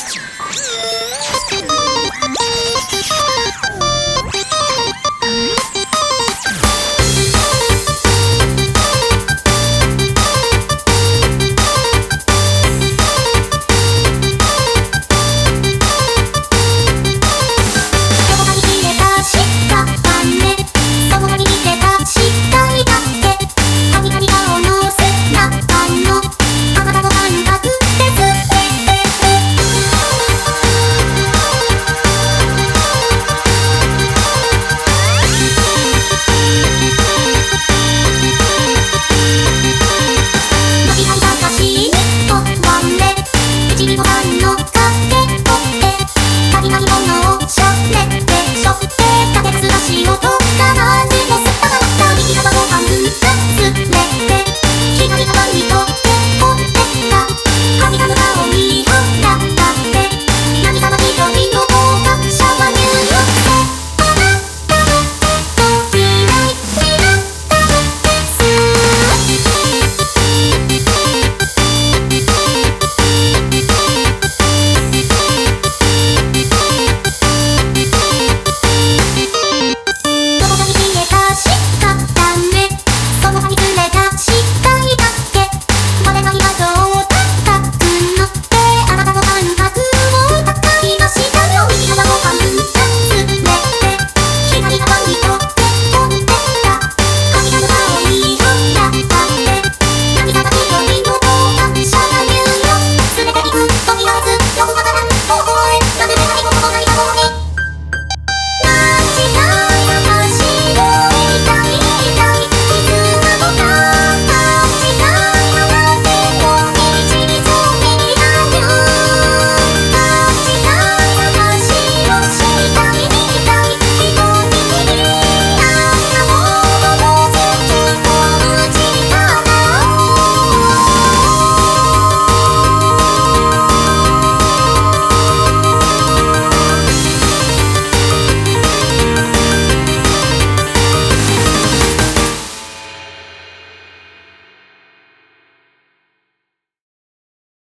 Christian.